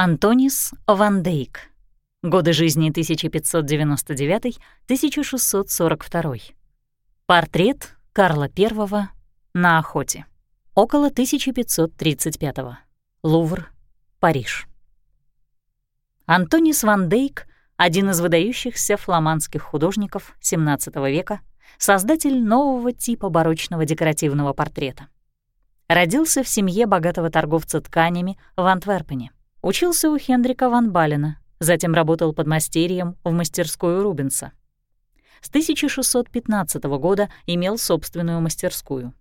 Антонис Ван Дейк. Годы жизни 1599-1642. Портрет Карла I на охоте. Около 1535. Лувр, Париж. Антонис Ван Дейк — один из выдающихся фламандских художников XVII века, создатель нового типа барочного декоративного портрета. Родился в семье богатого торговца тканями в Антверпене. Учился у Хендрика ван Балена, затем работал под мастерьем в мастерской Рубенса. С 1615 года имел собственную мастерскую.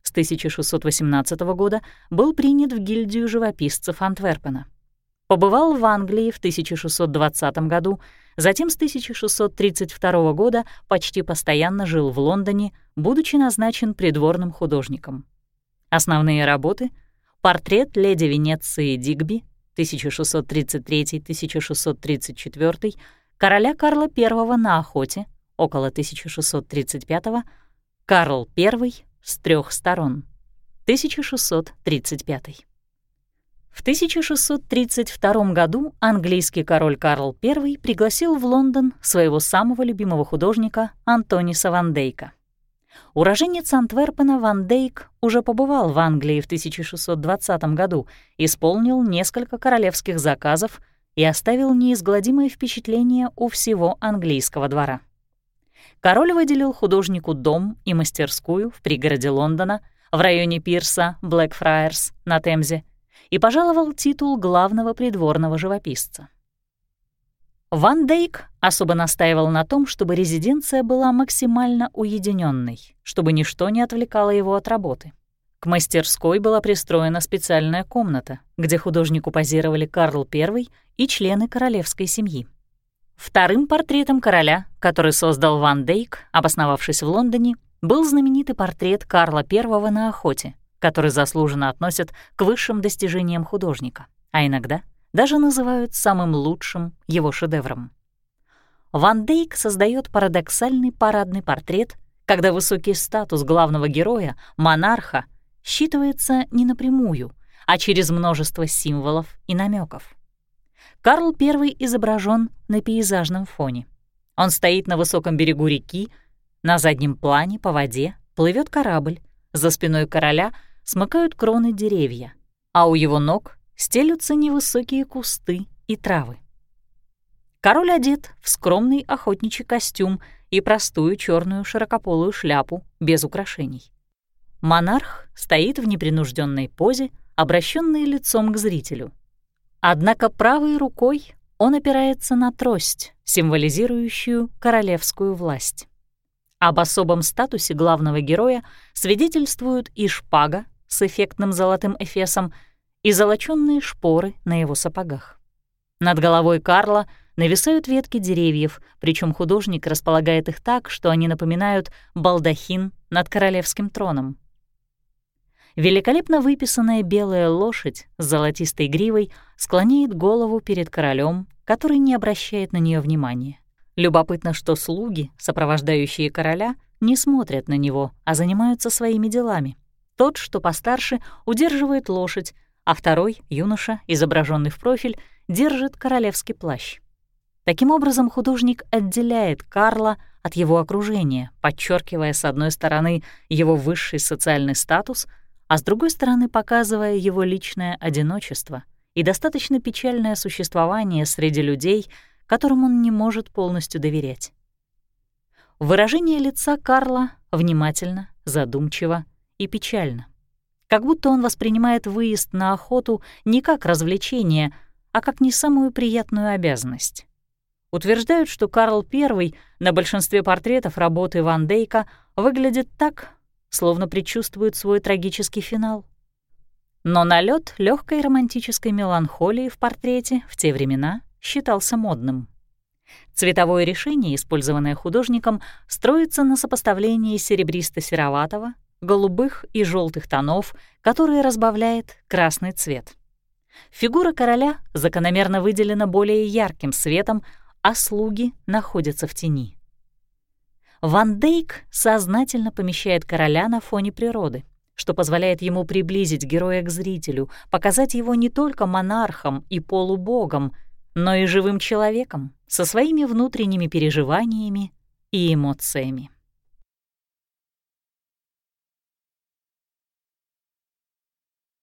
С 1618 года был принят в гильдию живописцев Антверпена. Побывал в Англии в 1620 году, затем с 1632 года почти постоянно жил в Лондоне, будучи назначен придворным художником. Основные работы — портрет леди Венеции Дигби 1633-1634, короля Карла I на охоте около 1635, Карл I с трех сторон 1635. В 1632 году английский король Карл I пригласил в Лондон своего самого любимого художника Антониса Ван Дейка. Уроженец Антверпена Ван Дейк уже побывал в Англии в 1620 году, исполнил несколько королевских заказов и оставил неизгладимое впечатление у всего английского двора. Король выделил художнику дом и мастерскую в пригороде Лондона, в районе пирса Блэкфрайерс на Темзе, и пожаловал титул главного придворного живописца. Ван Дейк особо настаивал на том, чтобы резиденция была максимально уединенной, чтобы ничто не отвлекало его от работы. К мастерской была пристроена специальная комната, где художнику позировали Карл I и члены королевской семьи. Вторым портретом короля, который создал Ван Дейк, обосновавшись в Лондоне, был знаменитый портрет Карла I на охоте, который заслуженно относят к высшим достижениям художника, а иногда даже называют самым лучшим его шедевром. Ван Дейк создает парадоксальный парадный портрет, когда высокий статус главного героя, монарха, считывается не напрямую, а через множество символов и намеков. Карл I изображен на пейзажном фоне. Он стоит на высоком берегу реки, на заднем плане по воде плывет корабль, за спиной короля смыкают кроны деревья, а у его ног стелются невысокие кусты и травы. Король одет в скромный охотничий костюм и простую черную широкополую шляпу без украшений. Монарх стоит в непринужденной позе, обращенной лицом к зрителю. Однако правой рукой он опирается на трость, символизирующую королевскую власть. Об особом статусе главного героя свидетельствуют и шпага с эффектным золотым эфесом, и золочёные шпоры на его сапогах. Над головой Карла нависают ветки деревьев, причем художник располагает их так, что они напоминают балдахин над королевским троном. Великолепно выписанная белая лошадь с золотистой гривой склоняет голову перед королем, который не обращает на нее внимания. Любопытно, что слуги, сопровождающие короля, не смотрят на него, а занимаются своими делами. Тот, что постарше, удерживает лошадь, а второй, юноша, изображенный в профиль, держит королевский плащ. Таким образом, художник отделяет Карла от его окружения, подчеркивая с одной стороны его высший социальный статус, а с другой стороны показывая его личное одиночество и достаточно печальное существование среди людей, которым он не может полностью доверять. Выражение лица Карла внимательно, задумчиво и печально как будто он воспринимает выезд на охоту не как развлечение, а как не самую приятную обязанность. Утверждают, что Карл I на большинстве портретов работы Ван Дейка выглядит так, словно предчувствует свой трагический финал. Но налет легкой романтической меланхолии в портрете в те времена считался модным. Цветовое решение, использованное художником, строится на сопоставлении серебристо-сероватого голубых и желтых тонов, которые разбавляет красный цвет. Фигура короля закономерно выделена более ярким светом, а слуги находятся в тени. Ван Дейк сознательно помещает короля на фоне природы, что позволяет ему приблизить героя к зрителю, показать его не только монархом и полубогом, но и живым человеком со своими внутренними переживаниями и эмоциями.